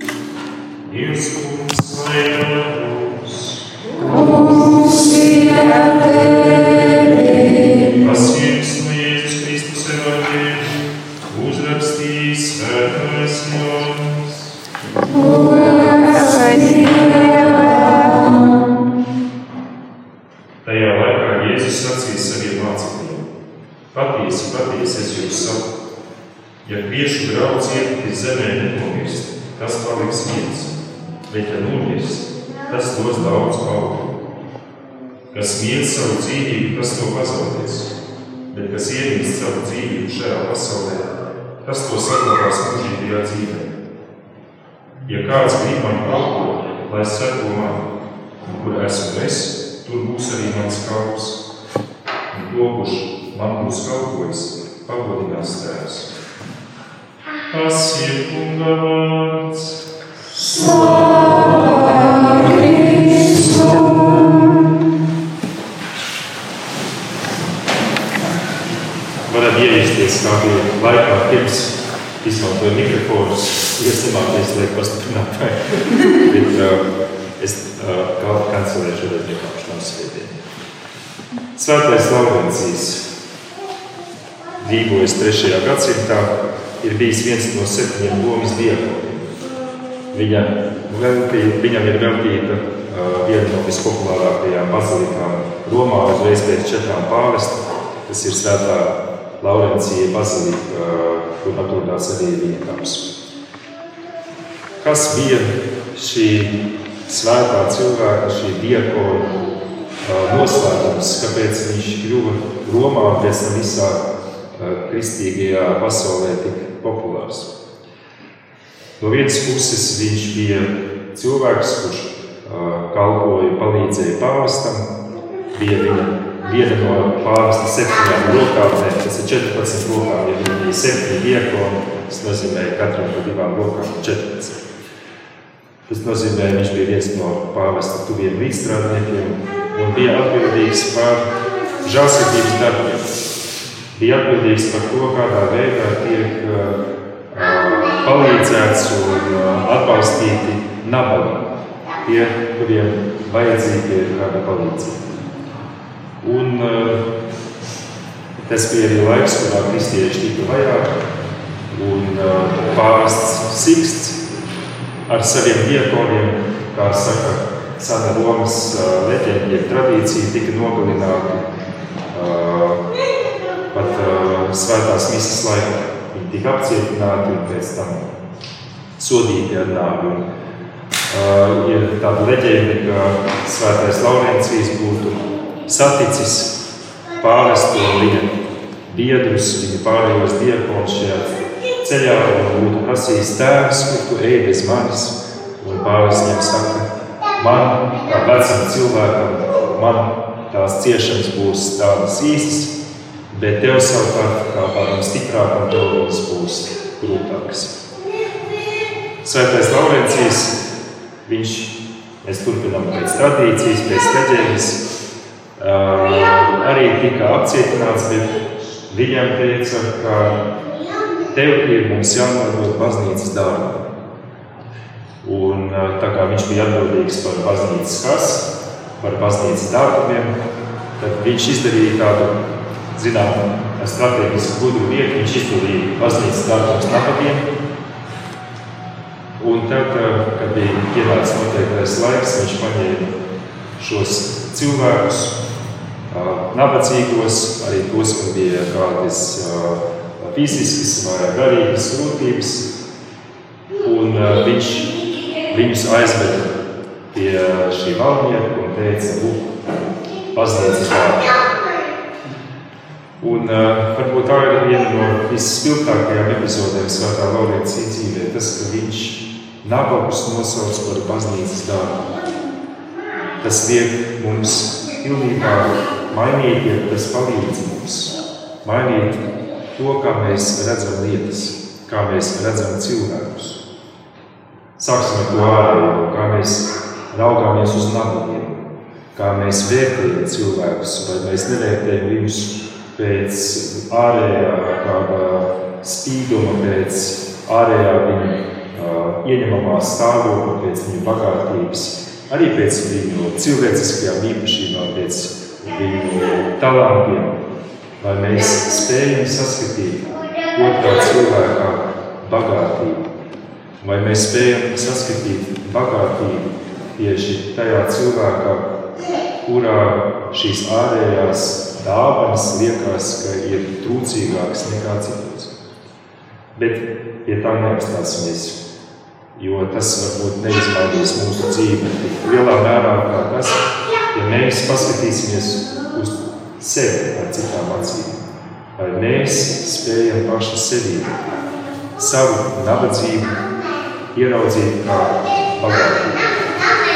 Dievs kungs, lai mums, ir tevi. pasiegs no Jēzus Kristus evaņģēliju, uzrakstīs svētais Jānis. Tajā laikā Jēzus sacīja saviem mācekļiem: Patiesi, patiesi es jums saku, ja kviešu grauds iekritīs zemē nenomirst, tas paliks viens, bet ja nomirst, tas dos daudz augu. Kas mīl savu dzīvību, tas to pazaudēs, bet kas iemīl savu dzīvību šajā pasaulē, tas to saglabās mūžīgajā dzīvē. Ja kāds grib man kalpot, lai seko man, kur esmu es, tur būs arī mans kalps. Un to, kurš man būs kalpojis, pagodinās tēvs. Tas ir kunga Bet uh, es kancelēju šodien piekāpšanās svētdienu. Svētais Laurencijs dzīvojas 3. gadsimtā, ir bijis viens no septiņiem Romas diekoniem. Viņa viņam ir veltīta uh, viena no vispopulārākajām bazilikām Romā uzreiz pēc četrām pāvesta. Tas ir svētā Laurencija bazilika, uh, kur atrodas arī viņa kaps. Kas bija šī svētā cilvēka, šī diakona noslēpums, kāpēc viņš kļuva Romā un pēc tam visā kristīgajā pasaulē tik populārs? No vienas puses viņš bija cilvēks, kurš kalpoja, palīdzēja pāvestam, bija viņa viena no pāvesta septiņām rokām, tas ir 14 rokām, ja viņa bija septiņi diekoni, tas nozīmē katram pa divām rokām 14. Tas nozīmē, viņš bija viens no pāvesta tuviem līdzstrādniekiem un bija atbildīgs par žālsirdības darbiem. Bija atbildīgs par to, kādā veidā tiek uh, palīdzēts un uh, atbalstīti nabagi, tie, kuriem vajadzīga ir kāda palīdzība. Un uh, tas bija arī laiks, kurā kristieši tika vajāti, un uh, pāvests Siksts ar saviem diekoniem, kā saka sena Romas leģenda, jeb tradīcija, tika nogalināti pat svētās misas laikā. Viņi tika apcietināti un pēc tam sodīti ar nāvi. Uh, ir tāda leģenda, ka svētais Laurencijs būtu saticis pāvestu viņa biedrus, viņa pārējos diekonus šajā ceļā būtu prasījis tēvs, kur tu ej bez manis. Un pāvests viņam saka, man, kā vecam cilvēkam, man tās ciešanas būs tādas īstas, bet tev savukārt, kā kādam stiprākam, tev būs grūtākas. Svētais Laurencijs, viņš, mēs turpinām pēc tradīcijas, pēc leģendas, arī tika apcietināts, bet viņam teica, ka tev ir mums jānodod baznīcas dārgā. Un tā kā viņš bija atbildīgs par baznīcas kas, par baznīcas dārgumiem, tad viņš izdarīja tādu, zinām, strateģisku gudru lietu, viņš izdalīja baznīcas dārgumus nabagiem. Un tad, kad bija ienācis noteiktais laiks, viņš paņēma šos cilvēkus, nabadzīgos, arī tos, kam bija kādas fiziskas vai garīgas grūtības, un viņš viņus aizveda pie šī valdnieka un teica, lūk, baznīcas vārdā. Un uh, varbūt tā ir viena no visspilgtākajām epizodēm Svētā Laurencija dzīvē, tas, ka viņš nabagus nosauc par baznīcas dārbu. Tas liek mums pilnībā mainīt, ja tas palīdz mums mainīt to, kā mēs redzam lietas, kā mēs redzam cilvēkus. Sāksim ar to ārējo, kā mēs raugāmies uz nabagiem, kā mēs vērtējam cilvēkus, vai mēs nevērtējam viņus pēc ārējā kāda spīduma, pēc ārējā viņa uh, ieņemamā stāvokļa, pēc viņu bagātības, arī pēc viņu cilvēciskajām īpašībām, pēc viņu talantiem, lai mēs spējam saskatīt otrā cilvēkā bagātību, vai mēs spējam saskatīt bagātību tieši tajā cilvēkā, kurā šīs ārējās dāvanas liekas, ka ir trūcīgākas nekā citos. Bet pie tā neapstāsimies, jo tas varbūt neizmainīs mūsu dzīvi tik lielā mērā kā tas, ja mēs paskatīsimies uz sevi ar citām acīm. Vai mēs spējam paši sevi, savu nabadzību ieraudzīt kā bagātību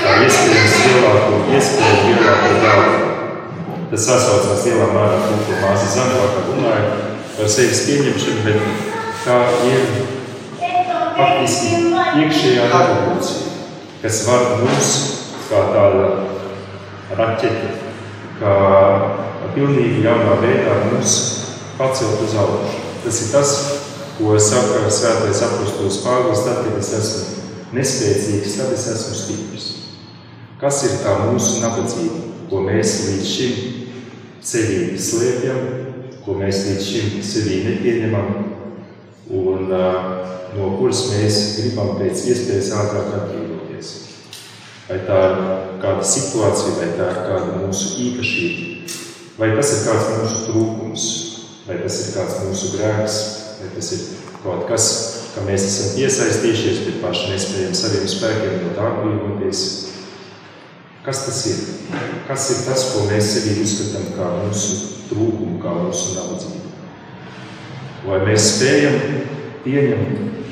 kā iespējams lielāko iespēju, lielāko dāvanu. Tas sasaucās lielā mērā ar to, ko māsa Zanvāka runāja par sevis pieņemšanu, bet kā ir faktiski iekšējā revolūcija, kas var mūs kā tāda raķete, kā pilnīgi jaunā veidā mūs pacelt uz augšu. Tas ir tas, ko saka svētais apostols Pāvils, tad, kad es esmu nespēcīgs, tad es esmu stiprs. Kas ir tā mūsu nabadzība, ko mēs līdz šim sevī slēpjam, ko mēs līdz šim sevī nepieņemam, un no kuras mēs gribam pēc iespējas ātrāk atbrīvoties? Vai tā ir kāda situācija, vai tā ir kāda mūsu īpašība, vai tas ir kāds mūsu trūkums, vai tas ir kāds mūsu grēks, vai tas ir kaut kas, ka mēs esam iesaistījušies, bet paši nespējam saviem spēkiem no tā atbrīvoties. Kas tas ir? Kas ir tas, ko mēs sevī uzskatām kā mūsu trūkumu, kā mūsu nabadzību? Vai mēs spējam pieņemt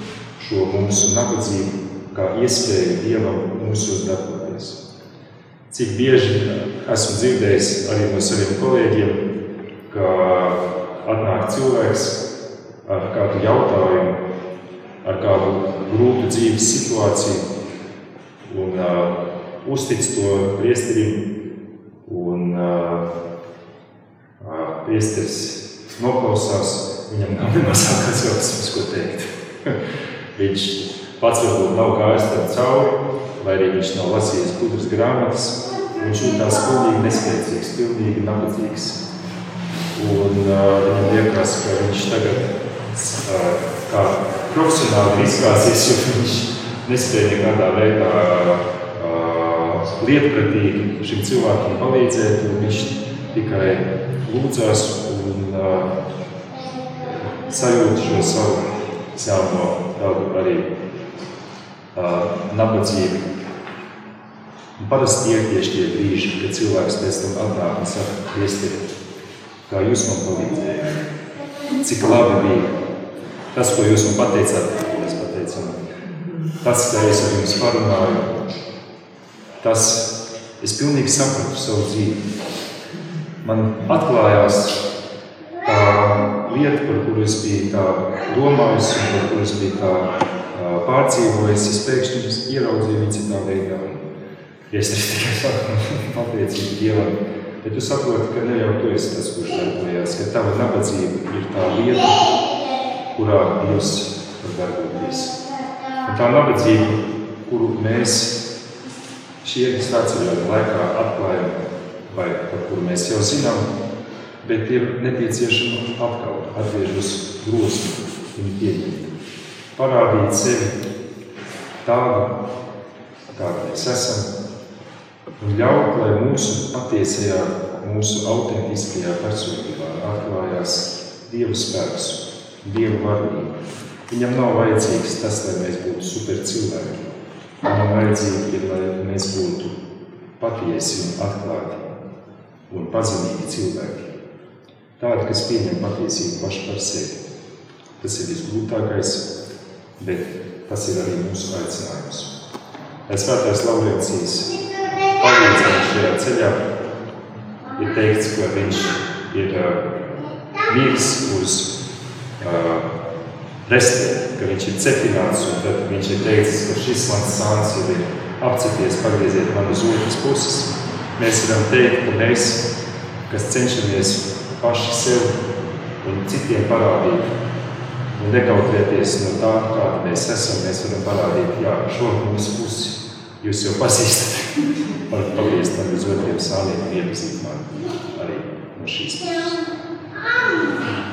šo mūsu nabadzību kā iespēju Dievam mūsos darboties? Cik bieži esmu dzirdējis arī no saviem kolēģiem, ka atnāk cilvēks ar kādu jautājumu, ar kādu grūtu dzīves situāciju, un uh, uztic to priesterim, un uh, priesteris noklausās, viņam nav nemazākās jautājums, ko teikt. viņš pats varbūt nav gājis tam cauri, vai arī viņš nav lasījis gudras grāmatas, viņš jūtās pilnīgi nespēcīgs, pilnīgi nabadzīgs. Un uh, viņam liekas, ka viņš tagad uh, kā profesionāli ir izgāzies, jo viņš nespēja nekādā veidā uh, lietpratīgi šim cilvēkam palīdzēt, viņš tikai lūdzās un uh, sajūt šo savu selmo tādu arī uh, nabadzību. Un parasti ir tieši tie brīži, kad cilvēks pēc tam atnāk un saka, priesteri, kā jūs man palīdzējāt, cik labi bija tas, ko jūs man pateicāt, mēs pateicām. Tas, ka es ar jums parunāju, tas es pilnīgi sapratu savu dzīvi. Man atklājās tā lieta, par kuru es biju domājis un par kuru es biju pārdzīvojis, es pēkšņi ieraudzīju viņu citā veidā. Es tikai saku, pateicību Dievam, bet tu saproti, ka ne jau tu esi tas, kurš darbojās, ka tava nabadzība ir tā lieta, kurā Dievs var darboties. Un tā nabadzība, kuru mēs šie svētceļojuma laikā atklājam, vai par kuru mēs jau zinām, bet ir nepieciešama atkal atgriežas grūstu viņu pieņemt. Parādīt sevi tādu, kāda mēs esam, un ļaut, lai mūsu patiesajā, mūsu autentiskajā personībā atklājās Dieva spēks, Dieva vardība. Viņam nav vajadzīgs tas, lai mēs būtu super cilvēki. Viņam vajadzīgi ir, lai mēs būtu patiesi un atklāti un pazemīgi cilvēki. Tādi, kas pieņem patiesību paši par sevi. Tas ir visgrūtākais, bet tas ir arī mūsu aicinājums. Lai svētais Laurencijas palīdzēja šajā ceļā, ir teikts, ka viņš ir uh, virs uz uh, restēt, ka viņš ir cepināts, un tad viņš ir teicis, ka šis mans sāns jau ir apcepies, pagrieziet man uz otras puses. Mēs varam teikt, ka mēs, kas cenšamies paši sev un citiem parādīt, Un nekautrēties no tā, kāda mēs esam, mēs varam parādīt, jā, šo mūsu pusi jūs jau pazīstat. Varat pagriezt man uz otriem sāniem un iepazīt mani arī no šīs puses.